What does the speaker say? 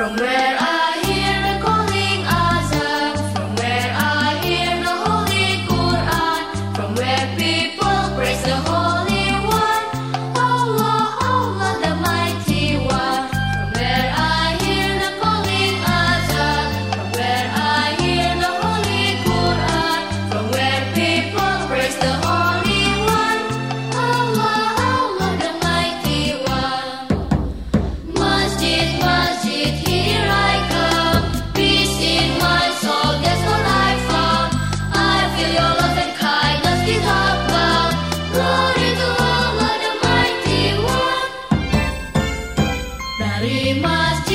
From where We must.